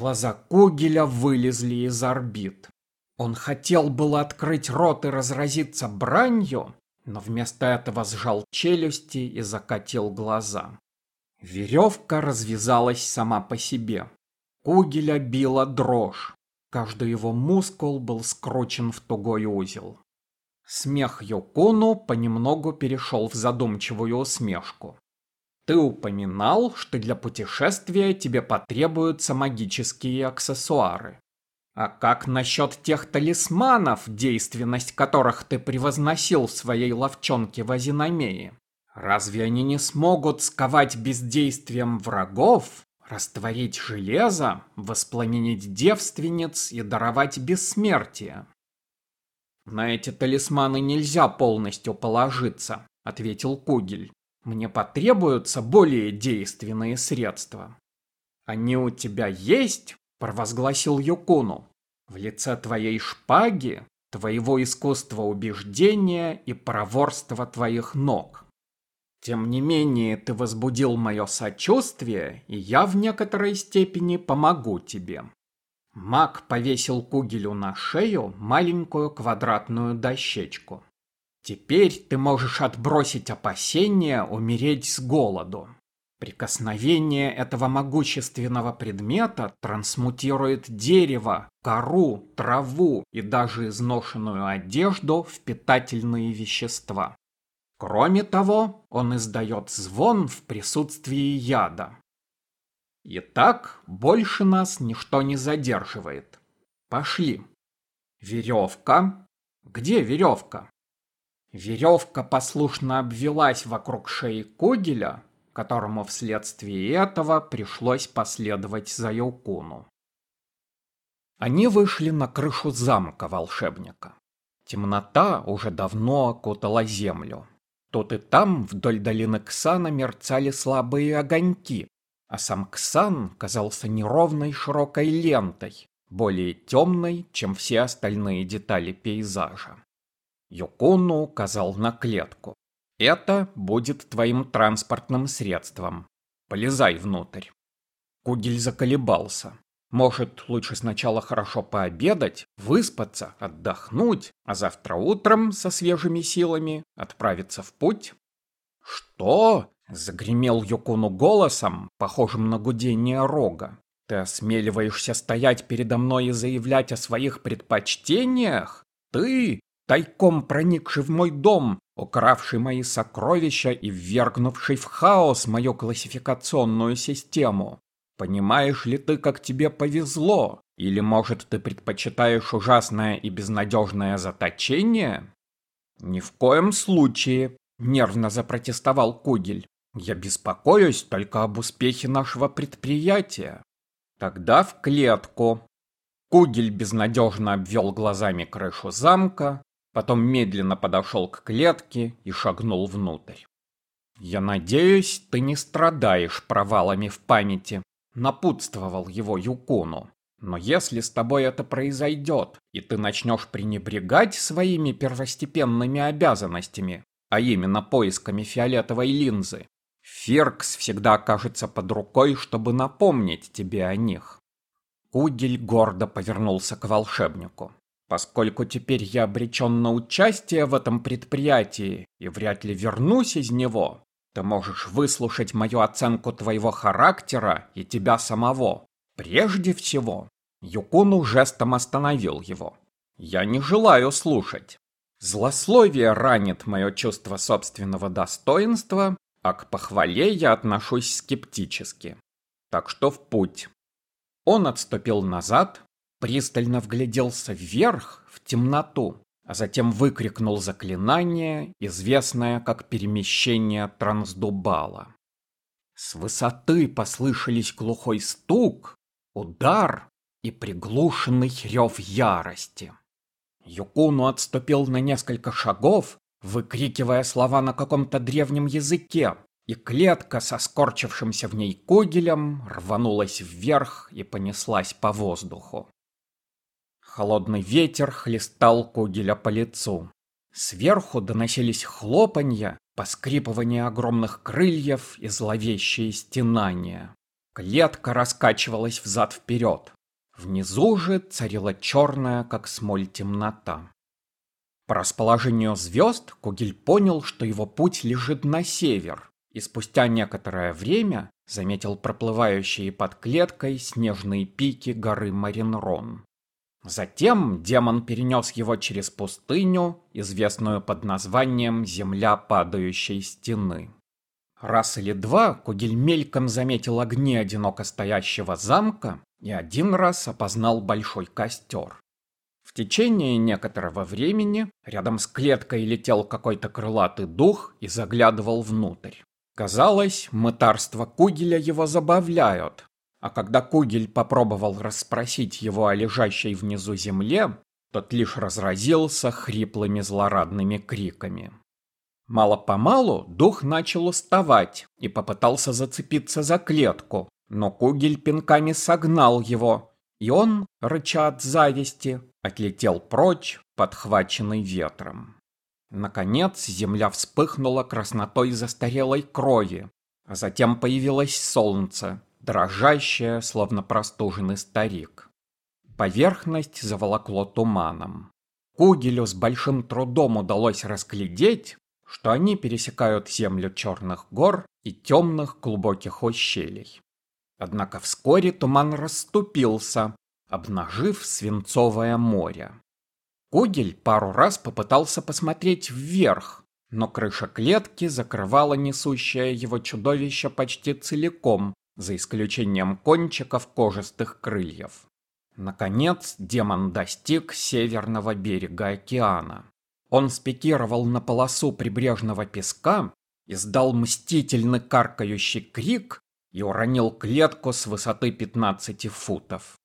Глаза Кугеля вылезли из орбит. Он хотел было открыть рот и разразиться бранью, но вместо этого сжал челюсти и закатил глаза. Веревка развязалась сама по себе. Кугеля била дрожь. Каждый его мускул был скручен в тугой узел. Смех Йокуну понемногу перешел в задумчивую усмешку. Ты упоминал, что для путешествия тебе потребуются магические аксессуары. А как насчет тех талисманов, действенность которых ты превозносил в своей ловчонке в Азинамее? Разве они не смогут сковать бездействием врагов, растворить железо, воспламенить девственниц и даровать бессмертие? На эти талисманы нельзя полностью положиться, ответил Кугель. Мне потребуются более действенные средства. Они у тебя есть? провозгласил Юкуну. В лице твоей шпаги, твоего искусства убеждения и проворства твоих ног. Тем не менее, ты возбудил мое сочувствие, и я в некоторой степени помогу тебе. Маг повесил Кугелю на шею маленькую квадратную дощечку. Теперь ты можешь отбросить опасения умереть с голоду. Прикосновение этого могущественного предмета трансмутирует дерево, кору, траву и даже изношенную одежду в питательные вещества. Кроме того, он издает звон в присутствии яда. Итак, больше нас ничто не задерживает. Пошли. Веревка. Где веревка? Веревка послушно обвелась вокруг шеи Когеля, которому вследствие этого пришлось последовать за Юкуну. Они вышли на крышу замка волшебника. Темнота уже давно окутала землю. Тут и там вдоль долины Ксана мерцали слабые огоньки, а сам Ксан казался неровной широкой лентой, более темной, чем все остальные детали пейзажа. Юкуну указал на клетку. Это будет твоим транспортным средством. Полезай внутрь. Кугель заколебался. Может, лучше сначала хорошо пообедать, выспаться, отдохнуть, а завтра утром со свежими силами отправиться в путь? Что? Загремел Юкуну голосом, похожим на гудение рога. Ты осмеливаешься стоять передо мной и заявлять о своих предпочтениях? Ты, тайком проникший в мой дом, укравший мои сокровища и ввергнувший в хаос мою классификационную систему. Понимаешь ли ты, как тебе повезло? Или, может, ты предпочитаешь ужасное и безнадежное заточение? Ни в коем случае, нервно запротестовал Кугель. Я беспокоюсь только об успехе нашего предприятия. Тогда в клетку. Кугель безнадежно обвел глазами крышу замка, потом медленно подошел к клетке и шагнул внутрь. «Я надеюсь, ты не страдаешь провалами в памяти», — напутствовал его Юкуну. «Но если с тобой это произойдет, и ты начнешь пренебрегать своими первостепенными обязанностями, а именно поисками фиолетовой линзы, Фиркс всегда окажется под рукой, чтобы напомнить тебе о них». Кугель гордо повернулся к волшебнику. Поскольку теперь я обречен на участие в этом предприятии и вряд ли вернусь из него, ты можешь выслушать мою оценку твоего характера и тебя самого. Прежде всего, Юкуну жестом остановил его. Я не желаю слушать. Злословие ранит мое чувство собственного достоинства, а к похвале я отношусь скептически. Так что в путь. Он отступил назад, пристально вгляделся вверх, в темноту, а затем выкрикнул заклинание, известное как перемещение трансдубала. С высоты послышались глухой стук, удар и приглушенный рев ярости. Юкуну отступил на несколько шагов, выкрикивая слова на каком-то древнем языке, и клетка со скорчившимся в ней кугелем рванулась вверх и понеслась по воздуху. Холодный ветер хлестал Кугеля по лицу. Сверху доносились хлопанья, поскрипывание огромных крыльев и зловещие стенания. Клетка раскачивалась взад-вперед. Внизу же царила черная, как смоль, темнота. По расположению звезд Кугель понял, что его путь лежит на север, и спустя некоторое время заметил проплывающие под клеткой снежные пики горы Маринрон. Затем демон перенес его через пустыню, известную под названием «Земля падающей стены». Раз или два Кугель мельком заметил огни одиноко стоящего замка и один раз опознал большой костер. В течение некоторого времени рядом с клеткой летел какой-то крылатый дух и заглядывал внутрь. Казалось, мытарство Кугеля его забавляют, а когда Кугель попробовал расспросить его о лежащей внизу земле, тот лишь разразился хриплыми злорадными криками. Мало-помалу дух начал уставать и попытался зацепиться за клетку, но Кугель пинками согнал его, и он, рыча от зависти, отлетел прочь, подхваченный ветром. Наконец земля вспыхнула краснотой застарелой крови, а затем появилось солнце, дрожащее, словно простуженный старик. Поверхность заволокло туманом. Кугелю с большим трудом удалось расглядеть, что они пересекают землю черных гор и темных глубоких ущелий. Однако вскоре туман расступился, обнажив свинцовое море. Кугель пару раз попытался посмотреть вверх, но крыша клетки закрывала несущее его чудовище почти целиком, за исключением кончиков кожистых крыльев. Наконец демон достиг северного берега океана. Он спикировал на полосу прибрежного песка, издал мстительный каркающий крик и уронил клетку с высоты 15 футов.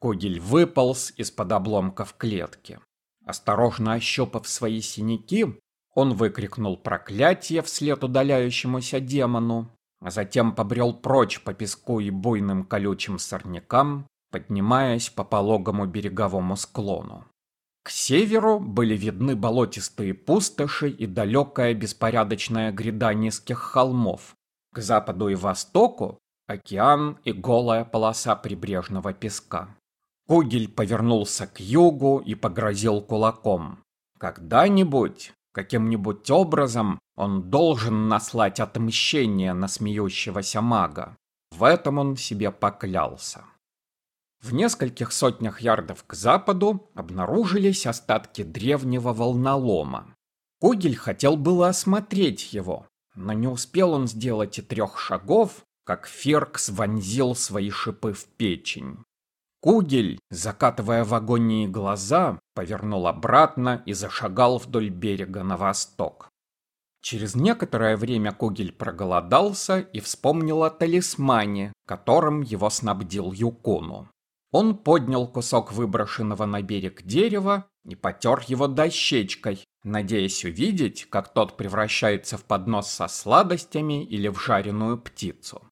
Когель выполз из-под обломков клетки. Осторожно ощупав свои синяки, он выкрикнул проклятие вслед удаляющемуся демону, а затем побрел прочь по песку и буйным колючим сорнякам, поднимаясь по пологому береговому склону. К северу были видны болотистые пустоши и далекая беспорядочная гряда низких холмов. К западу и востоку – океан и голая полоса прибрежного песка. Кугель повернулся к югу и погрозил кулаком. Когда-нибудь, каким-нибудь образом, он должен наслать отмщение на смеющегося мага. В этом он себе поклялся. В нескольких сотнях ярдов к западу обнаружились остатки древнего волнолома. Кугель хотел было осмотреть его, но не успел он сделать и трех шагов, как Феркс вонзил свои шипы в печень. Кугель, закатывая в агонии глаза, повернул обратно и зашагал вдоль берега на восток. Через некоторое время Кугель проголодался и вспомнил о талисмане, которым его снабдил Юкону. Он поднял кусок выброшенного на берег дерева и потер его дощечкой, надеясь увидеть, как тот превращается в поднос со сладостями или в жареную птицу.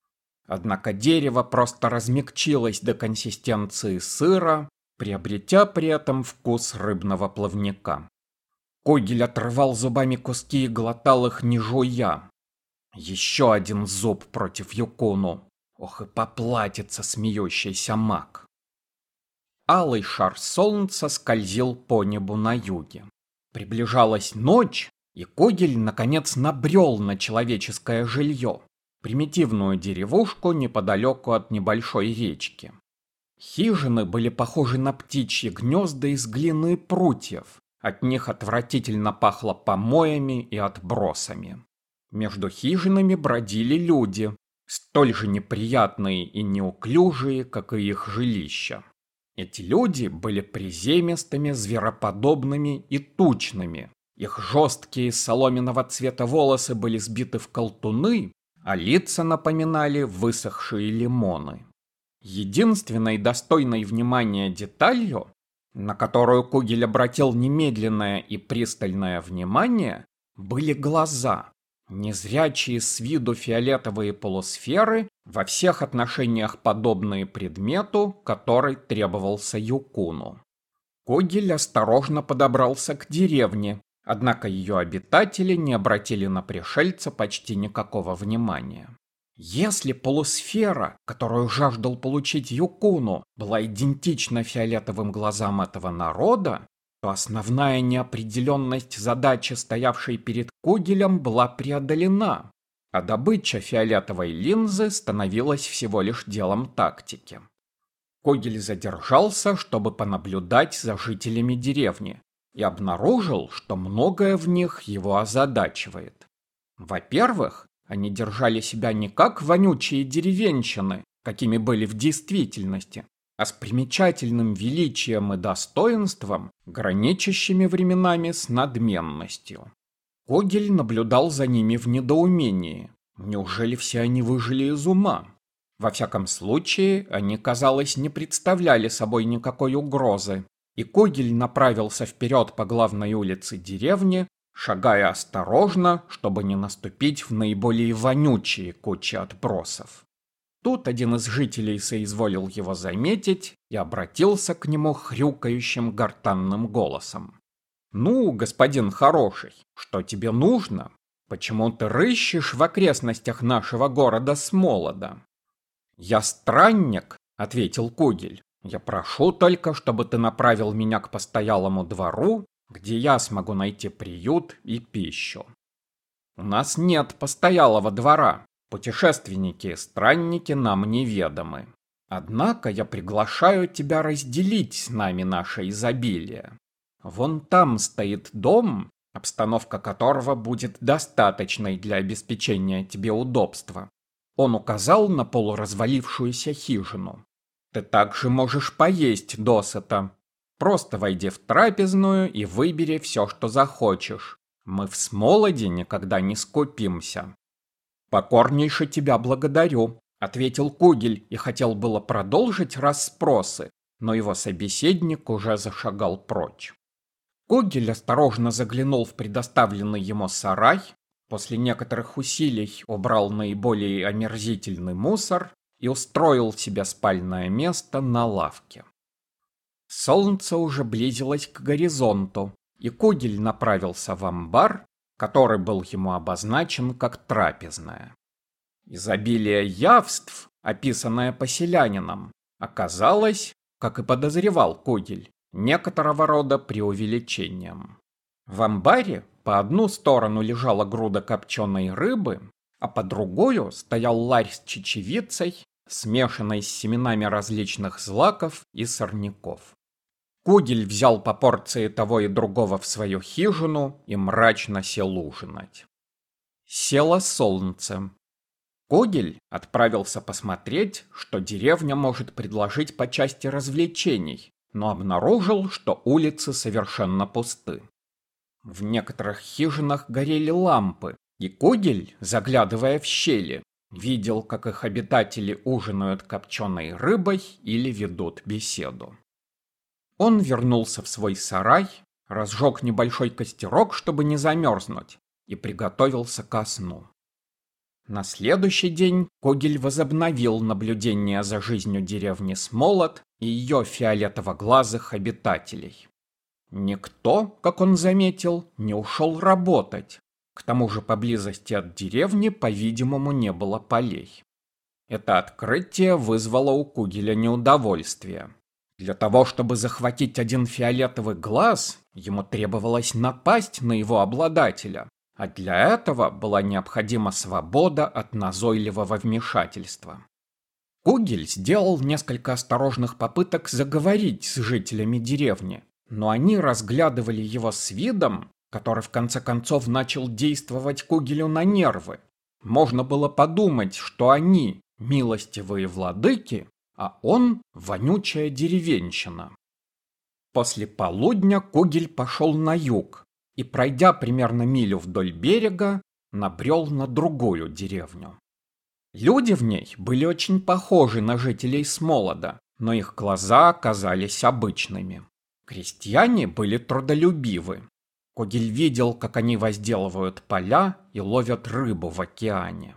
Однако дерево просто размягчилось до консистенции сыра, приобретя при этом вкус рыбного плавника. Когель отрывал зубами куски и глотал их не жуя. Еще один зуб против Юкону. Ох и поплатится смеющийся маг алый шар солнца скользил по небу на юге. Приближалась ночь, и Когель наконец набрел на человеческое жилье, примитивную деревушку неподалеку от небольшой речки. Хижины были похожи на птичьи гнезда из глины и прутьев, от них отвратительно пахло помоями и отбросами. Между хижинами бродили люди, столь же неприятные и неуклюжие, как и их жилища. Эти люди были приземистыми, звероподобными и тучными. Их жесткие соломенного цвета волосы были сбиты в колтуны, а лица напоминали высохшие лимоны. Единственной достойной внимания деталью, на которую Кугель обратил немедленное и пристальное внимание, были глаза. Незрячие с виду фиолетовые полусферы, во всех отношениях подобные предмету, который требовался Юкуну. Когель осторожно подобрался к деревне, однако ее обитатели не обратили на пришельца почти никакого внимания. Если полусфера, которую жаждал получить Юкуну, была идентична фиолетовым глазам этого народа, то основная неопределенность задачи, стоявшей перед Кугелем, была преодолена, а добыча фиолетовой линзы становилась всего лишь делом тактики. Когель задержался, чтобы понаблюдать за жителями деревни, и обнаружил, что многое в них его озадачивает. Во-первых, они держали себя не как вонючие деревенщины, какими были в действительности, а с примечательным величием и достоинством, граничащими временами с надменностью. Когель наблюдал за ними в недоумении. Неужели все они выжили из ума? Во всяком случае, они, казалось, не представляли собой никакой угрозы, и Когель направился вперед по главной улице деревни, шагая осторожно, чтобы не наступить в наиболее вонючие кучи отбросов. Тут один из жителей соизволил его заметить и обратился к нему хрюкающим гортанным голосом. «Ну, господин хороший, что тебе нужно? Почему ты рыщешь в окрестностях нашего города Смолода?» «Я странник», — ответил Кугель. «Я прошу только, чтобы ты направил меня к постоялому двору, где я смогу найти приют и пищу». «У нас нет постоялого двора», Путешественники и странники нам неведомы. Однако я приглашаю тебя разделить с нами наше изобилие. Вон там стоит дом, обстановка которого будет достаточной для обеспечения тебе удобства. Он указал на полуразвалившуюся хижину. Ты также можешь поесть досыта. Просто войди в трапезную и выбери все, что захочешь. Мы в Смолоде никогда не скупимся. «Покорнейше тебя благодарю», — ответил Кугель и хотел было продолжить расспросы, но его собеседник уже зашагал прочь. Кугель осторожно заглянул в предоставленный ему сарай, после некоторых усилий убрал наиболее омерзительный мусор и устроил себе спальное место на лавке. Солнце уже близилось к горизонту, и Кугель направился в амбар, который был ему обозначен как трапезная. Изобилие явств, описанное поселянином, оказалось, как и подозревал Кугель, некоторого рода преувеличением. В амбаре по одну сторону лежала груда копченой рыбы, а по другую стоял ларь с чечевицей, смешанной с семенами различных злаков и сорняков. Кугель взял по порции того и другого в свою хижину и мрачно сел ужинать. Село солнце. Кугель отправился посмотреть, что деревня может предложить по части развлечений, но обнаружил, что улицы совершенно пусты. В некоторых хижинах горели лампы, и Кугель, заглядывая в щели, видел, как их обитатели ужинают копченой рыбой или ведут беседу. Он вернулся в свой сарай, разжег небольшой костерок, чтобы не замерзнуть, и приготовился ко сну. На следующий день Когель возобновил наблюдение за жизнью деревни Смолот и ее фиолетово-глазых обитателей. Никто, как он заметил, не ушел работать. К тому же поблизости от деревни, по-видимому, не было полей. Это открытие вызвало у Кугеля неудовольствие. Для того, чтобы захватить один фиолетовый глаз, ему требовалось напасть на его обладателя, а для этого была необходима свобода от назойливого вмешательства. Кугель сделал несколько осторожных попыток заговорить с жителями деревни, но они разглядывали его с видом, который в конце концов начал действовать Кугелю на нервы. Можно было подумать, что они, милостивые владыки, а он — вонючая деревенщина. После полудня Когель пошел на юг и, пройдя примерно милю вдоль берега, набрел на другую деревню. Люди в ней были очень похожи на жителей Смолода, но их глаза оказались обычными. Крестьяне были трудолюбивы. Когель видел, как они возделывают поля и ловят рыбу в океане.